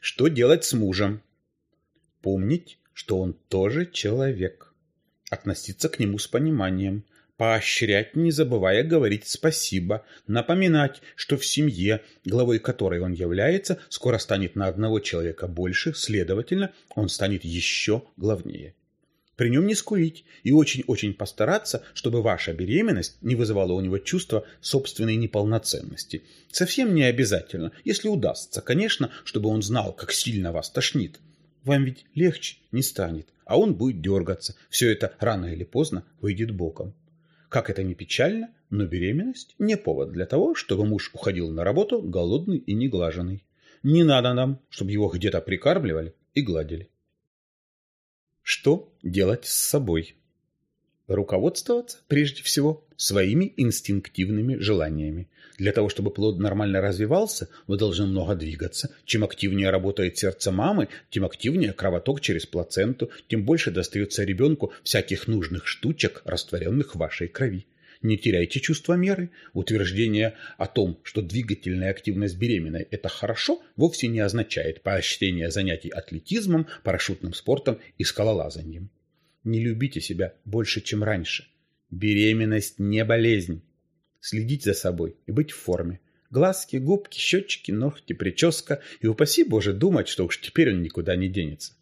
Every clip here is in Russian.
Что делать с мужем? Помнить, что он тоже человек. Относиться к нему с пониманием. Поощрять, не забывая говорить спасибо. Напоминать, что в семье, главой которой он является, скоро станет на одного человека больше, следовательно, он станет еще главнее. При нем не скурить и очень-очень постараться, чтобы ваша беременность не вызывала у него чувства собственной неполноценности. Совсем не обязательно, если удастся, конечно, чтобы он знал, как сильно вас тошнит. Вам ведь легче не станет, а он будет дергаться. Все это рано или поздно выйдет боком. Как это ни печально, но беременность не повод для того, чтобы муж уходил на работу голодный и неглаженный. Не надо нам, чтобы его где-то прикармливали и гладили. Что делать с собой? Руководствоваться, прежде всего, своими инстинктивными желаниями. Для того, чтобы плод нормально развивался, вы должны много двигаться. Чем активнее работает сердце мамы, тем активнее кровоток через плаценту, тем больше достается ребенку всяких нужных штучек, растворенных в вашей крови. Не теряйте чувство меры. Утверждение о том, что двигательная активность беременной – это хорошо, вовсе не означает поощрение занятий атлетизмом, парашютным спортом и скалолазанием. Не любите себя больше, чем раньше. Беременность не болезнь. Следить за собой и быть в форме. Глазки, губки, щечки, ногти, прическа. И упаси Боже думать, что уж теперь он никуда не денется.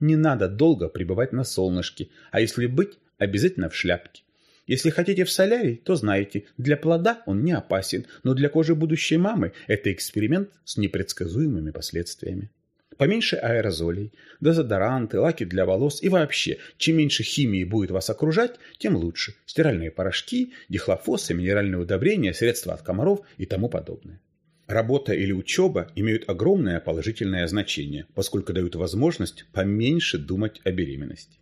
Не надо долго пребывать на солнышке, а если быть, обязательно в шляпке. Если хотите в солярий, то знаете, для плода он не опасен, но для кожи будущей мамы это эксперимент с непредсказуемыми последствиями. Поменьше аэрозолей, дезодоранты, лаки для волос и вообще, чем меньше химии будет вас окружать, тем лучше. Стиральные порошки, дихлофосы, минеральные удобрения, средства от комаров и тому подобное. Работа или учеба имеют огромное положительное значение, поскольку дают возможность поменьше думать о беременности.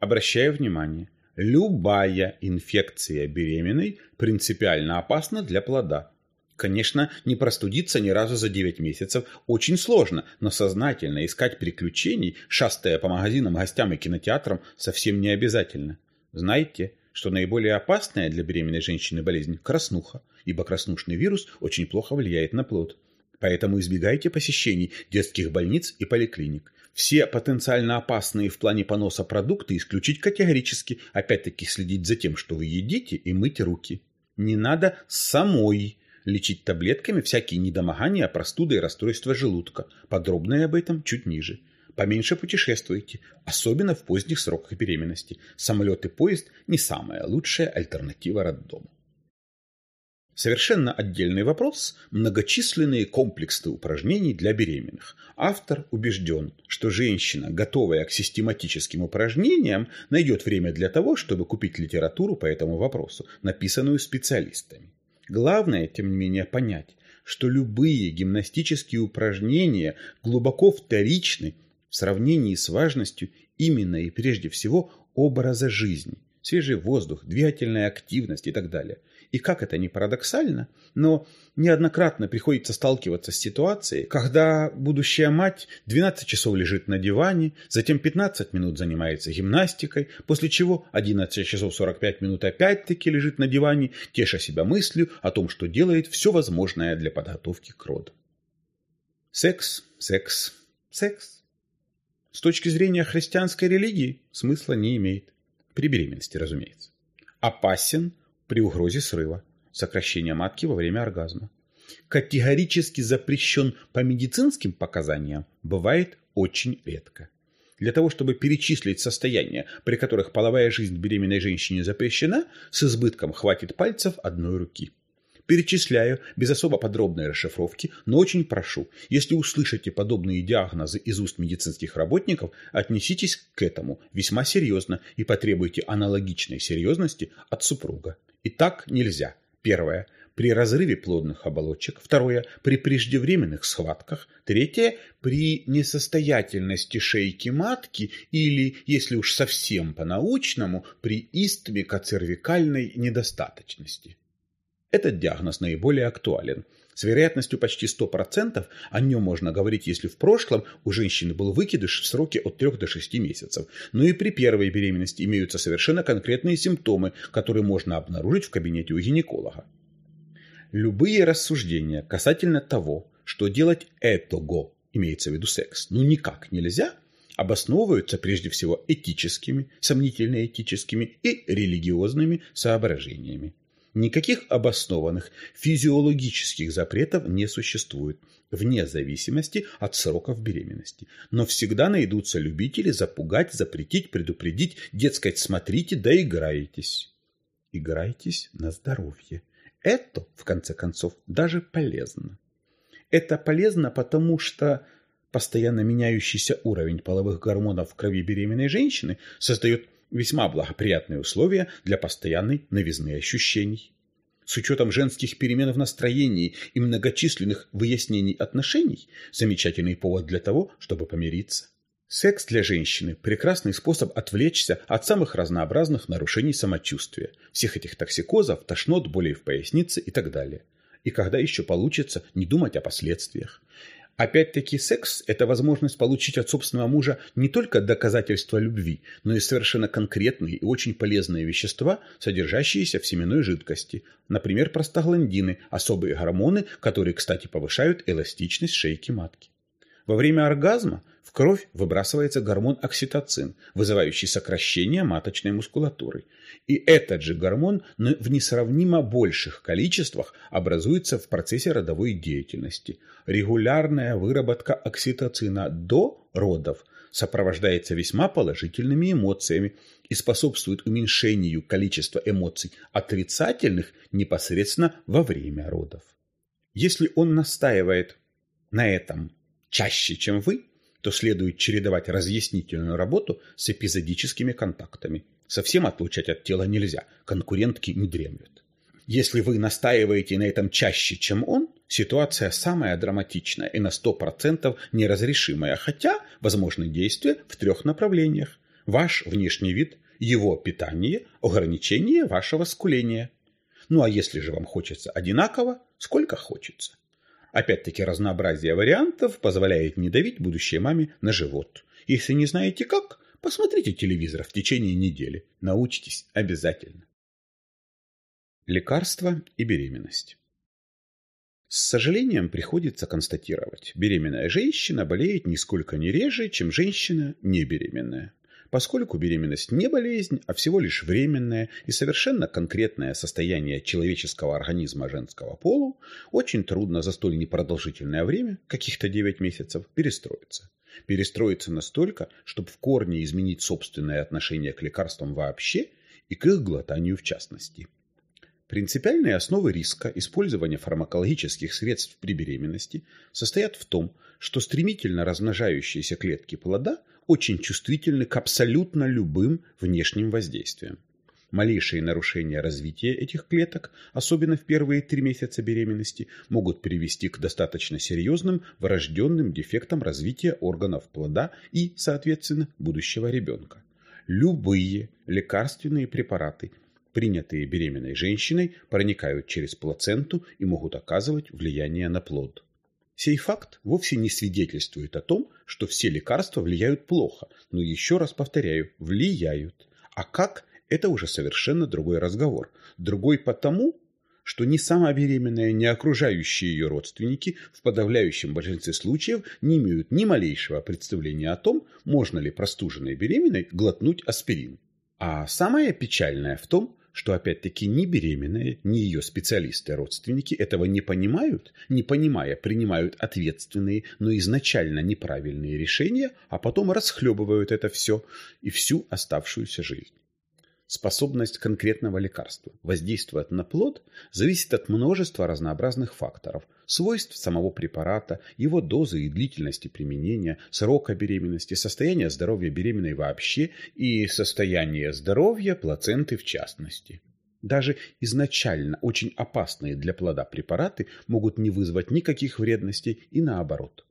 Обращаю внимание, Любая инфекция беременной принципиально опасна для плода. Конечно, не простудиться ни разу за 9 месяцев очень сложно, но сознательно искать приключений, шастая по магазинам, гостям и кинотеатрам, совсем не обязательно. Знаете, что наиболее опасная для беременной женщины болезнь – краснуха, ибо краснушный вирус очень плохо влияет на плод. Поэтому избегайте посещений детских больниц и поликлиник. Все потенциально опасные в плане поноса продукты исключить категорически, опять-таки следить за тем, что вы едите, и мыть руки. Не надо самой лечить таблетками всякие недомогания, простуды и расстройства желудка. Подробнее об этом чуть ниже. Поменьше путешествуйте, особенно в поздних сроках беременности. Самолет и поезд не самая лучшая альтернатива роддому. Совершенно отдельный вопрос – многочисленные комплексы упражнений для беременных. Автор убежден, что женщина, готовая к систематическим упражнениям, найдет время для того, чтобы купить литературу по этому вопросу, написанную специалистами. Главное, тем не менее, понять, что любые гимнастические упражнения глубоко вторичны в сравнении с важностью именно и прежде всего образа жизни. Свежий воздух, двигательная активность и так далее – и как это ни парадоксально, но неоднократно приходится сталкиваться с ситуацией, когда будущая мать 12 часов лежит на диване, затем 15 минут занимается гимнастикой, после чего 11 часов 45 минут опять-таки лежит на диване, теша себя мыслью о том, что делает все возможное для подготовки к роду. Секс, секс, секс. С точки зрения христианской религии смысла не имеет. При беременности, разумеется. Опасен, при угрозе срыва, сокращения матки во время оргазма. Категорически запрещен по медицинским показаниям бывает очень редко. Для того, чтобы перечислить состояния, при которых половая жизнь беременной женщине запрещена, с избытком хватит пальцев одной руки. Перечисляю без особо подробной расшифровки, но очень прошу, если услышите подобные диагнозы из уст медицинских работников, отнеситесь к этому весьма серьезно и потребуйте аналогичной серьезности от супруга. И так нельзя. Первое. При разрыве плодных оболочек. Второе. При преждевременных схватках. Третье. При несостоятельности шейки матки или, если уж совсем по-научному, при истмикоцервикальной недостаточности. Этот диагноз наиболее актуален. С вероятностью почти 100% о нем можно говорить, если в прошлом у женщины был выкидыш в сроке от 3 до 6 месяцев. Но и при первой беременности имеются совершенно конкретные симптомы, которые можно обнаружить в кабинете у гинеколога. Любые рассуждения касательно того, что делать этого имеется в виду секс, ну никак нельзя, обосновываются прежде всего этическими, сомнительно этическими и религиозными соображениями. Никаких обоснованных физиологических запретов не существует, вне зависимости от сроков беременности. Но всегда найдутся любители запугать, запретить, предупредить, дескать, смотрите, да играетесь. Играйтесь на здоровье. Это, в конце концов, даже полезно. Это полезно, потому что постоянно меняющийся уровень половых гормонов в крови беременной женщины создает весьма благоприятные условия для постоянной новизны ощущений. С учетом женских перемен в настроении и многочисленных выяснений отношений, замечательный повод для того, чтобы помириться. Секс для женщины – прекрасный способ отвлечься от самых разнообразных нарушений самочувствия, всех этих токсикозов, тошнот, болей в пояснице и так далее. И когда еще получится не думать о последствиях. Опять-таки секс – это возможность получить от собственного мужа не только доказательства любви, но и совершенно конкретные и очень полезные вещества, содержащиеся в семенной жидкости. Например, простагландины – особые гормоны, которые, кстати, повышают эластичность шейки матки. Во время оргазма в кровь выбрасывается гормон окситоцин, вызывающий сокращение маточной мускулатуры. И этот же гормон в несравнимо больших количествах образуется в процессе родовой деятельности. Регулярная выработка окситоцина до родов сопровождается весьма положительными эмоциями и способствует уменьшению количества эмоций отрицательных непосредственно во время родов. Если он настаивает на этом чаще, чем вы, то следует чередовать разъяснительную работу с эпизодическими контактами. Совсем отлучать от тела нельзя, конкурентки не дремлют. Если вы настаиваете на этом чаще, чем он, ситуация самая драматичная и на 100% неразрешимая, хотя возможны действия в трех направлениях. Ваш внешний вид, его питание, ограничение вашего скуления. Ну а если же вам хочется одинаково, сколько хочется. Опять-таки разнообразие вариантов позволяет не давить будущей маме на живот. Если не знаете как, посмотрите телевизор в течение недели. Научитесь обязательно. Лекарства и беременность. С сожалением приходится констатировать, беременная женщина болеет нисколько не реже, чем женщина не беременная поскольку беременность не болезнь, а всего лишь временное и совершенно конкретное состояние человеческого организма женского полу, очень трудно за столь непродолжительное время, каких-то 9 месяцев, перестроиться. Перестроиться настолько, чтобы в корне изменить собственное отношение к лекарствам вообще и к их глотанию в частности. Принципиальные основы риска использования фармакологических средств при беременности состоят в том, что стремительно размножающиеся клетки плода – очень чувствительны к абсолютно любым внешним воздействиям. Малейшие нарушения развития этих клеток, особенно в первые три месяца беременности, могут привести к достаточно серьезным врожденным дефектам развития органов плода и, соответственно, будущего ребенка. Любые лекарственные препараты, принятые беременной женщиной, проникают через плаценту и могут оказывать влияние на плод. Сей факт вовсе не свидетельствует о том, что все лекарства влияют плохо, но еще раз повторяю, влияют. А как – это уже совершенно другой разговор. Другой потому, что ни сама беременная, ни окружающие ее родственники в подавляющем большинстве случаев не имеют ни малейшего представления о том, можно ли простуженной беременной глотнуть аспирин. А самое печальное в том, что опять-таки ни беременная, ни ее специалисты-родственники этого не понимают, не понимая, принимают ответственные, но изначально неправильные решения, а потом расхлебывают это все и всю оставшуюся жизнь. Способность конкретного лекарства воздействовать на плод зависит от множества разнообразных факторов, свойств самого препарата, его дозы и длительности применения, срока беременности, состояния здоровья беременной вообще и состояния здоровья плаценты в частности. Даже изначально очень опасные для плода препараты могут не вызвать никаких вредностей и наоборот.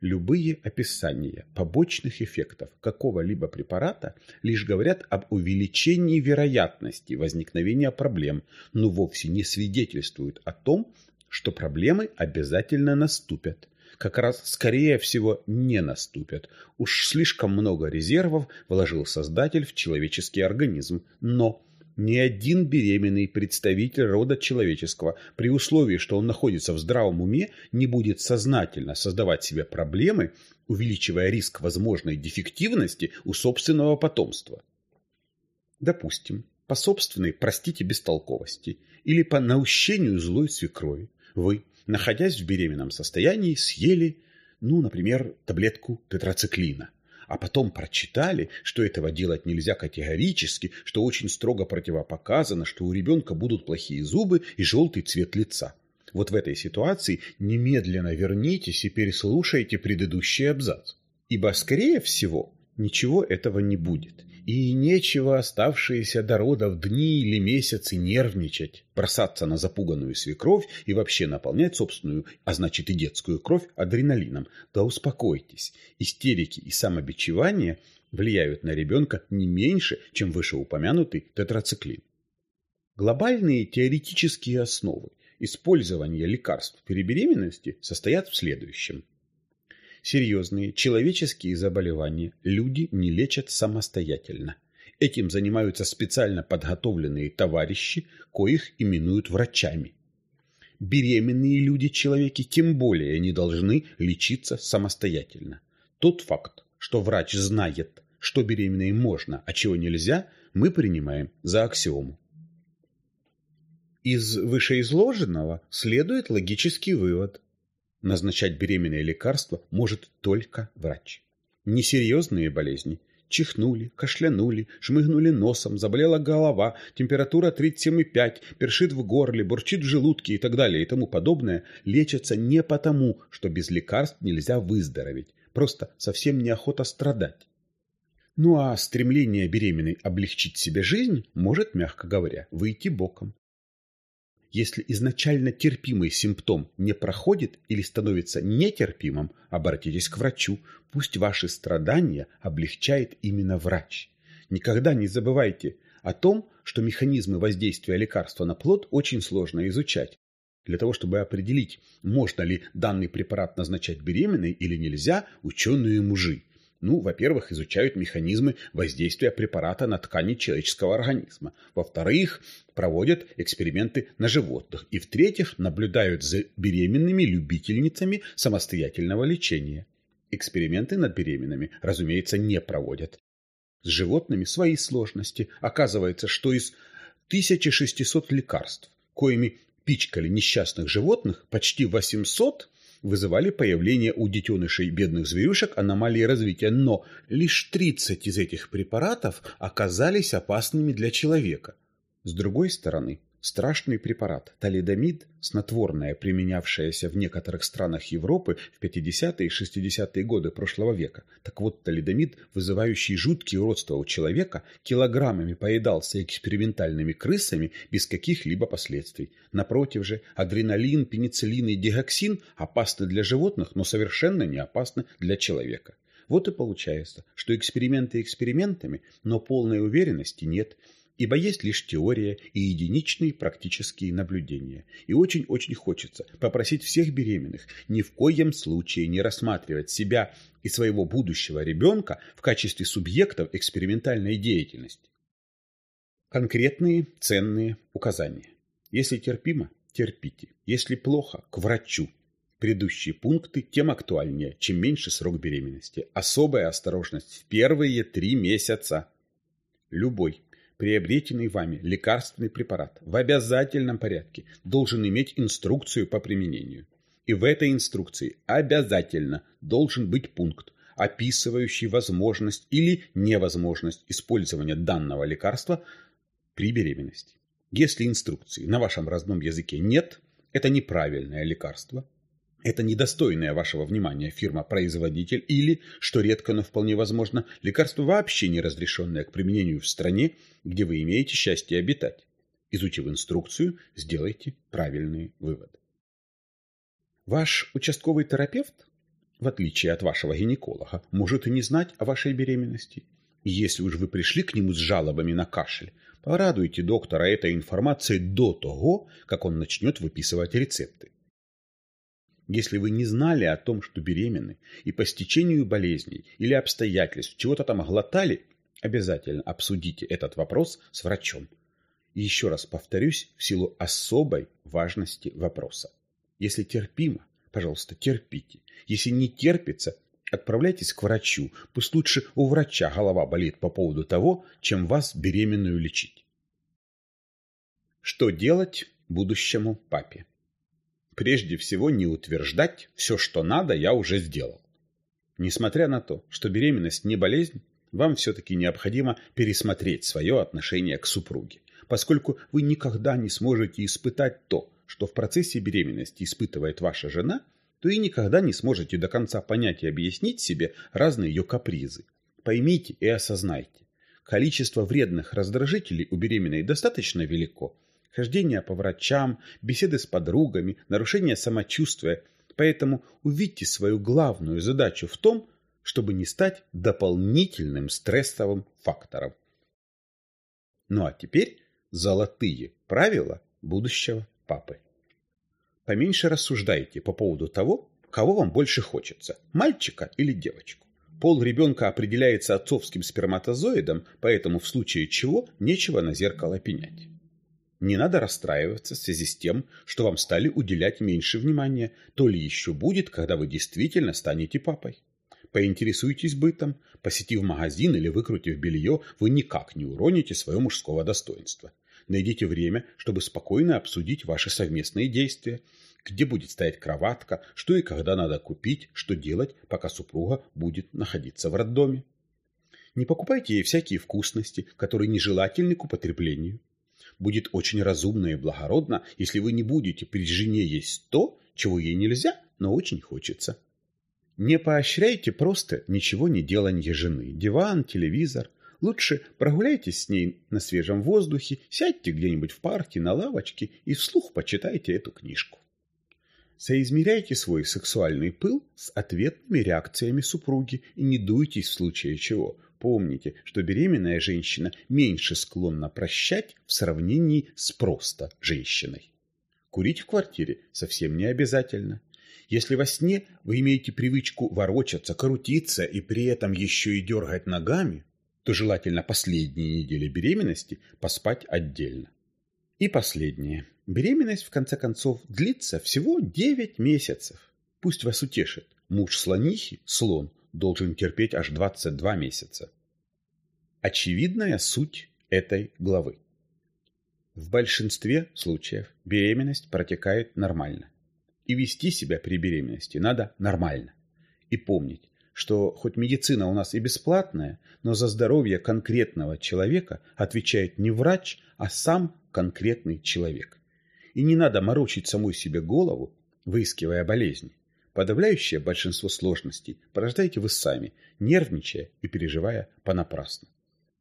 Любые описания побочных эффектов какого-либо препарата лишь говорят об увеличении вероятности возникновения проблем, но вовсе не свидетельствуют о том, что проблемы обязательно наступят. Как раз, скорее всего, не наступят. Уж слишком много резервов вложил Создатель в человеческий организм. Но Ни один беременный представитель рода человеческого, при условии, что он находится в здравом уме, не будет сознательно создавать себе проблемы, увеличивая риск возможной дефективности у собственного потомства. Допустим, по собственной, простите, бестолковости или по наущению злой свекрови вы, находясь в беременном состоянии, съели, ну, например, таблетку тетрациклина – а потом прочитали, что этого делать нельзя категорически, что очень строго противопоказано, что у ребенка будут плохие зубы и желтый цвет лица. Вот в этой ситуации немедленно вернитесь и переслушайте предыдущий абзац. Ибо, скорее всего, ничего этого не будет. И нечего оставшиеся до родов дни или месяцы нервничать, бросаться на запуганную свекровь и вообще наполнять собственную, а значит и детскую кровь адреналином. Да успокойтесь, истерики и самобичевание влияют на ребенка не меньше, чем вышеупомянутый тетрациклин. Глобальные теоретические основы использования лекарств при беременности состоят в следующем. Серьезные человеческие заболевания люди не лечат самостоятельно. Этим занимаются специально подготовленные товарищи, коих именуют врачами. Беременные люди-человеки тем более не должны лечиться самостоятельно. Тот факт, что врач знает, что беременной можно, а чего нельзя, мы принимаем за аксиому. Из вышеизложенного следует логический вывод. Назначать беременное лекарство может только врач. Несерьезные болезни – чихнули, кашлянули, шмыгнули носом, заболела голова, температура 37,5, першит в горле, бурчит в желудке и так далее и тому подобное, лечатся не потому, что без лекарств нельзя выздороветь, просто совсем неохота страдать. Ну а стремление беременной облегчить себе жизнь может, мягко говоря, выйти боком. Если изначально терпимый симптом не проходит или становится нетерпимым, обратитесь к врачу. Пусть ваши страдания облегчает именно врач. Никогда не забывайте о том, что механизмы воздействия лекарства на плод очень сложно изучать. Для того, чтобы определить, можно ли данный препарат назначать беременной или нельзя, ученые мужи ну, во-первых, изучают механизмы воздействия препарата на ткани человеческого организма. Во-вторых, проводят эксперименты на животных. И в-третьих, наблюдают за беременными любительницами самостоятельного лечения. Эксперименты над беременными, разумеется, не проводят. С животными свои сложности. Оказывается, что из 1600 лекарств, коими пичкали несчастных животных, почти 800 вызывали появление у детенышей бедных зверюшек аномалии развития, но лишь 30 из этих препаратов оказались опасными для человека. С другой стороны, Страшный препарат талидомид, снотворное, применявшееся в некоторых странах Европы в 50-е и 60-е годы прошлого века. Так вот, талидомид, вызывающий жуткие уродства у человека, килограммами поедался экспериментальными крысами без каких-либо последствий. Напротив же, адреналин, пенициллин и дигоксин опасны для животных, но совершенно не опасны для человека. Вот и получается, что эксперименты экспериментами, но полной уверенности нет – ибо есть лишь теория и единичные практические наблюдения. И очень-очень хочется попросить всех беременных ни в коем случае не рассматривать себя и своего будущего ребенка в качестве субъектов экспериментальной деятельности. Конкретные ценные указания. Если терпимо, терпите. Если плохо, к врачу. Предыдущие пункты тем актуальнее, чем меньше срок беременности. Особая осторожность в первые три месяца. Любой приобретенный вами лекарственный препарат в обязательном порядке должен иметь инструкцию по применению. И в этой инструкции обязательно должен быть пункт, описывающий возможность или невозможность использования данного лекарства при беременности. Если инструкции на вашем родном языке нет, это неправильное лекарство, это недостойная вашего внимания фирма-производитель или, что редко, но вполне возможно, лекарство вообще не разрешенное к применению в стране, где вы имеете счастье обитать. Изучив инструкцию, сделайте правильные выводы. Ваш участковый терапевт, в отличие от вашего гинеколога, может и не знать о вашей беременности. Если уж вы пришли к нему с жалобами на кашель, порадуйте доктора этой информацией до того, как он начнет выписывать рецепты. Если вы не знали о том, что беременны, и по стечению болезней или обстоятельств чего-то там глотали, обязательно обсудите этот вопрос с врачом. И еще раз повторюсь в силу особой важности вопроса. Если терпимо, пожалуйста, терпите. Если не терпится, отправляйтесь к врачу. Пусть лучше у врача голова болит по поводу того, чем вас беременную лечить. Что делать будущему папе? Прежде всего не утверждать «все, что надо, я уже сделал». Несмотря на то, что беременность не болезнь, вам все-таки необходимо пересмотреть свое отношение к супруге, поскольку вы никогда не сможете испытать то, что в процессе беременности испытывает ваша жена, то и никогда не сможете до конца понять и объяснить себе разные ее капризы. Поймите и осознайте. Количество вредных раздражителей у беременной достаточно велико. Хождение по врачам, беседы с подругами, нарушение самочувствия. Поэтому увидьте свою главную задачу в том, чтобы не стать дополнительным стрессовым фактором. Ну а теперь золотые правила будущего папы. Поменьше рассуждайте по поводу того, кого вам больше хочется, мальчика или девочку. Пол ребенка определяется отцовским сперматозоидом, поэтому в случае чего нечего на зеркало пенять. Не надо расстраиваться в связи с тем, что вам стали уделять меньше внимания, то ли еще будет, когда вы действительно станете папой. Поинтересуйтесь бытом, посетив магазин или выкрутив белье, вы никак не уроните свое мужского достоинства. Найдите время, чтобы спокойно обсудить ваши совместные действия, где будет стоять кроватка, что и когда надо купить, что делать, пока супруга будет находиться в роддоме. Не покупайте ей всякие вкусности, которые нежелательны к употреблению. Будет очень разумно и благородно, если вы не будете при жене есть то, чего ей нельзя, но очень хочется. Не поощряйте просто ничего не деланье жены. Диван, телевизор. Лучше прогуляйтесь с ней на свежем воздухе, сядьте где-нибудь в парке, на лавочке и вслух почитайте эту книжку. Соизмеряйте свой сексуальный пыл с ответными реакциями супруги и не дуйтесь в случае чего. Помните, что беременная женщина меньше склонна прощать в сравнении с просто женщиной. Курить в квартире совсем не обязательно. Если во сне вы имеете привычку ворочаться, крутиться и при этом еще и дергать ногами, то желательно последние недели беременности поспать отдельно. И последнее. Беременность, в конце концов, длится всего 9 месяцев. Пусть вас утешит. Муж слонихи, слон, должен терпеть аж 22 месяца. Очевидная суть этой главы. В большинстве случаев беременность протекает нормально и вести себя при беременности надо нормально. И помнить, что хоть медицина у нас и бесплатная, но за здоровье конкретного человека отвечает не врач, а сам конкретный человек. И не надо морочить самой себе голову, выискивая болезни. Подавляющее большинство сложностей порождаете вы сами, нервничая и переживая понапрасну.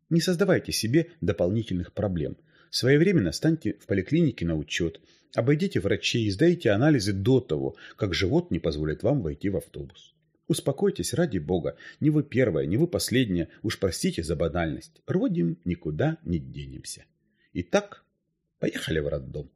Не создавайте себе дополнительных проблем. Своевременно станьте в поликлинике на учет – Обойдите врачей и сдайте анализы до того, как живот не позволит вам войти в автобус. Успокойтесь, ради бога. Не вы первая, не вы последняя. Уж простите за банальность. Родим, никуда не денемся. Итак, поехали в роддом.